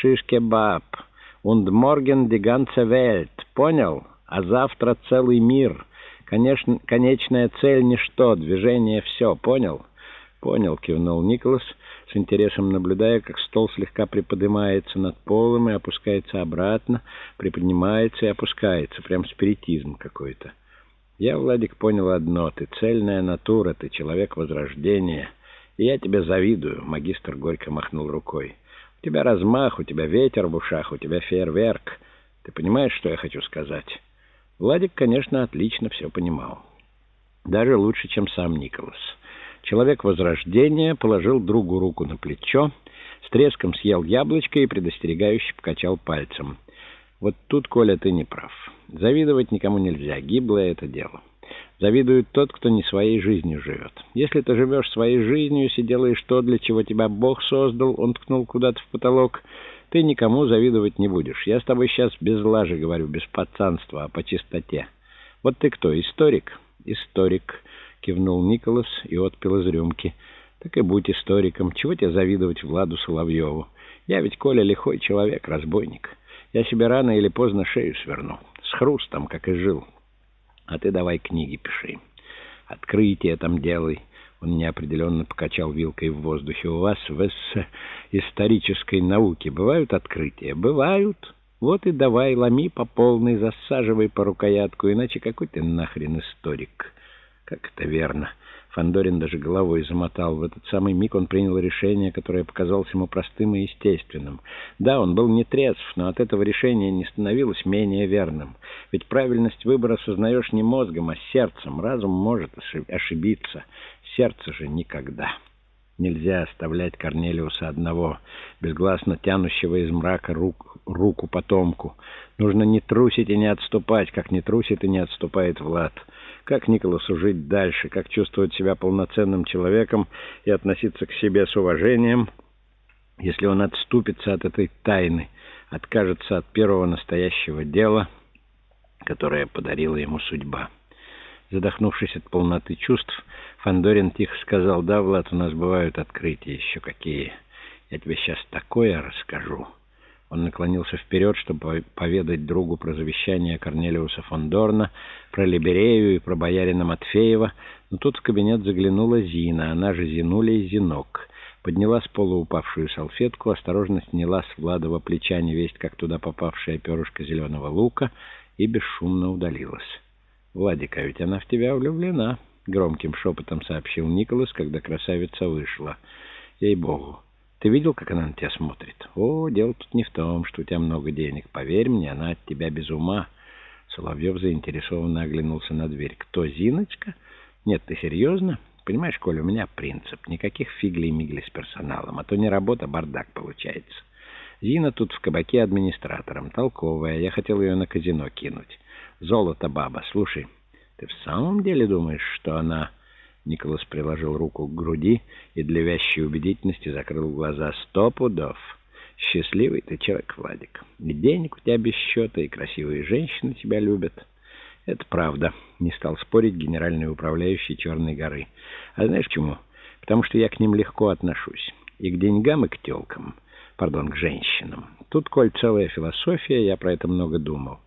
Шишкебаб. Und morgen die ganze Welt. Понял? А завтра целый мир. Конечно, конечная цель — ничто, движение — все. Понял? Понял, кивнул Николас, с интересом наблюдая, как стол слегка приподнимается над полом и опускается обратно, приподнимается и опускается. Прям спиритизм какой-то. Я, Владик, понял одно. Ты цельная натура, ты человек возрождения. И я тебе завидую, — магистр горько махнул рукой. Тебя размах, у тебя ветер в ушах, у тебя фейерверк. Ты понимаешь, что я хочу сказать? Владик, конечно, отлично все понимал. Даже лучше, чем сам Николас. Человек Возрождения положил другу руку на плечо, с треском съел яблочко и предостерегающе покачал пальцем. «Вот тут, Коля, ты не прав. Завидовать никому нельзя, гиблое это дело. Завидует тот, кто не своей жизнью живет. Если ты живешь своей жизнью, если делаешь то, для чего тебя Бог создал, он ткнул куда-то в потолок, ты никому завидовать не будешь. Я с тобой сейчас без лажи говорю, без пацанства, а по чистоте. Вот ты кто, историк? Историк, кивнул Николас и отпил из рюмки. Так и будь историком. Чего тебе завидовать Владу Соловьеву? Я ведь, Коля, лихой человек, разбойник. Я себе рано или поздно шею сверну. С хрустом, как и жил. А ты давай книги пиши. Открытие там делай. Он неопределенно покачал вилкой в воздухе. «У вас в исторической науке бывают открытия?» «Бывают. Вот и давай, ломи по полной, засаживай по рукоятку, иначе какой ты нахрен историк?» «Как это верно?» Фандорин даже головой замотал. В этот самый миг он принял решение, которое показалось ему простым и естественным. Да, он был не трезв, но от этого решения не становилось менее верным. Ведь правильность выбора сознаешь не мозгом, а сердцем. Разум может ошибиться сердце же никогда. Нельзя оставлять Корнелиуса одного, безгласно тянущего из мрака рук, руку потомку. Нужно не трусить и не отступать, как не трусит и не отступает Влад. Как Николасу жить дальше, как чувствовать себя полноценным человеком и относиться к себе с уважением, если он отступится от этой тайны, откажется от первого настоящего дела, которое подарила ему судьба. Задохнувшись от полноты чувств, Фандорин тихо сказал, «Да, Влад, у нас бывают открытия еще какие. Я тебе сейчас такое расскажу». Он наклонился вперед, чтобы поведать другу про завещание Корнелиуса Фондорна, про Либерею и про боярина Матфеева, но тут в кабинет заглянула Зина, она же Зинуля и Зинок. Подняла с пола упавшую салфетку, осторожно сняла с Владова плеча невесть, как туда попавшая перышко зеленого лука, и бесшумно удалилась. «Владик, а ведь она в тебя влюблена», — громким шепотом сообщил Николас, когда красавица вышла. «Ей-богу, ты видел, как она на тебя смотрит? О, дело тут не в том, что у тебя много денег. Поверь мне, она от тебя без ума». Соловьев заинтересованно оглянулся на дверь. «Кто, Зиночка? Нет, ты серьезно? Понимаешь, Коля, у меня принцип. Никаких фигли-мигли с персоналом, а то не работа, бардак получается. Зина тут в кабаке администратором, толковая. Я хотел ее на казино кинуть». Золото, баба, слушай, ты в самом деле думаешь, что она...» Николас приложил руку к груди и для вящей убедительности закрыл глаза. «Сто пудов! Счастливый ты человек, Владик. И денег у тебя без счета, и красивые женщины тебя любят». «Это правда», — не стал спорить генеральный управляющий Черной горы. «А знаешь почему? Потому что я к ним легко отношусь. И к деньгам, и к телкам. Пардон, к женщинам. Тут, коль целая философия, я про это много думал.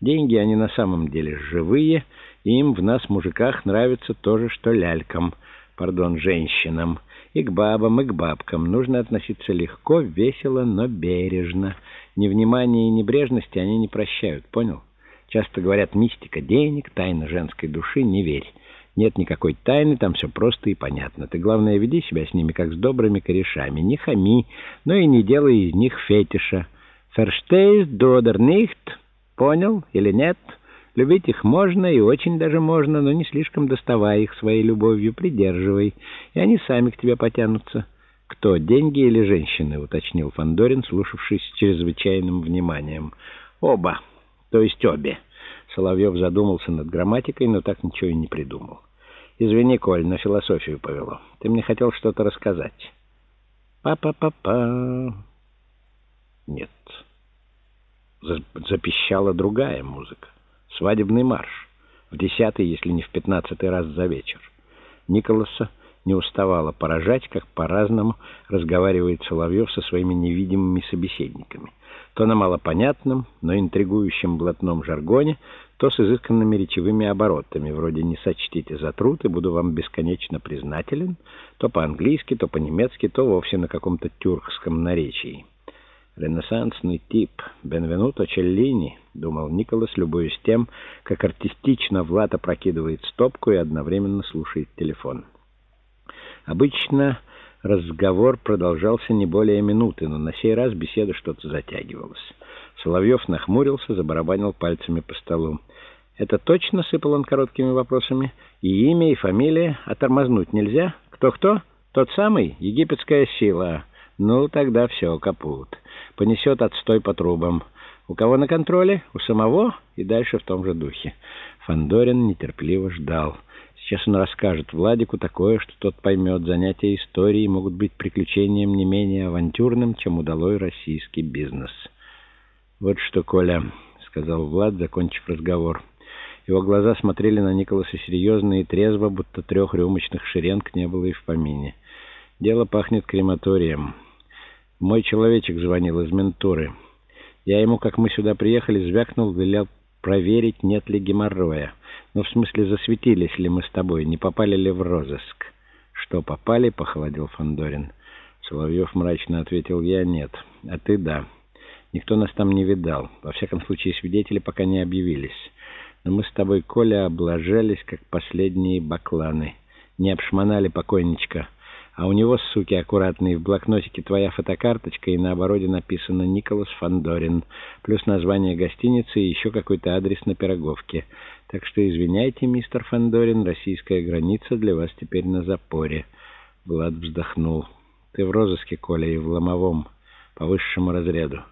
Деньги, они на самом деле живые, и им в нас, мужиках, нравится то же, что лялькам, пардон, женщинам. И к бабам, и к бабкам нужно относиться легко, весело, но бережно. Невнимание и небрежности они не прощают, понял? Часто говорят мистика денег, тайна женской души, не верь. Нет никакой тайны, там все просто и понятно. Ты, главное, веди себя с ними, как с добрыми корешами. Не хами, но и не делай из них фетиша. «Verstehst du oder nicht?» Понял или нет? Любить их можно и очень даже можно, но не слишком доставай их своей любовью, придерживай, и они сами к тебе потянутся. Кто, деньги или женщины? уточнил Фандорин, слушавшись с чрезвычайным вниманием. Оба, то есть обе. Соловьев задумался над грамматикой, но так ничего и не придумал. «Извини, Коль, на философию повело. Ты мне хотел что-то рассказать». «Па-па-па-па...» «Нет» запищала другая музыка. Свадебный марш. В десятый, если не в пятнадцатый раз за вечер. Николаса не уставала поражать, как по-разному разговаривает Соловьев со своими невидимыми собеседниками. То на малопонятном, но интригующем блатном жаргоне, то с изысканными речевыми оборотами, вроде «не сочтите за труд и буду вам бесконечно признателен», то по-английски, то по-немецки, то вовсе на каком-то тюркском наречии. «Ренессансный тип, Бенвенуто Челлини», — думал Николас, любуясь тем, как артистично Влад опрокидывает стопку и одновременно слушает телефон. Обычно разговор продолжался не более минуты, но на сей раз беседа что-то затягивалась. Соловьев нахмурился, забарабанил пальцами по столу. «Это точно?» — сыпал он короткими вопросами. «И имя, и фамилия? А тормознуть нельзя? Кто-кто? Тот самый? Египетская сила. Ну, тогда все, капут. Понесет отстой по трубам. У кого на контроле? У самого?» И дальше в том же духе. Фандорин нетерпеливо ждал. Сейчас он расскажет Владику такое, что тот поймет. Занятия историей могут быть приключением не менее авантюрным, чем удалой российский бизнес. «Вот что, Коля», — сказал Влад, закончив разговор. Его глаза смотрели на Николаса серьезно и трезво, будто трех рюмочных шеренг не было и в помине. «Дело пахнет крематорием. Мой человечек звонил из ментуры. Я ему, как мы сюда приехали, звякнул, велел проверить, нет ли геморроя. Ну, в смысле, засветились ли мы с тобой, не попали ли в розыск». «Что, попали?» — похолодел Фандорин. Соловьев мрачно ответил «Я нет, а ты да». Никто нас там не видал. Во всяком случае, свидетели пока не объявились. Но мы с тобой, Коля, облажались, как последние бакланы. Не обшмонали покойничка. А у него, суки, аккуратные, в блокнотике твоя фотокарточка, и на обороте написано «Николас Фандорин», плюс название гостиницы и еще какой-то адрес на Пироговке. Так что извиняйте, мистер Фандорин, российская граница для вас теперь на запоре. Влад вздохнул. Ты в розыске, Коля, и в ломовом, по высшему разряду.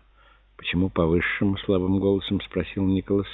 «Почему по высшему?» — слабым голосом спросил Николас.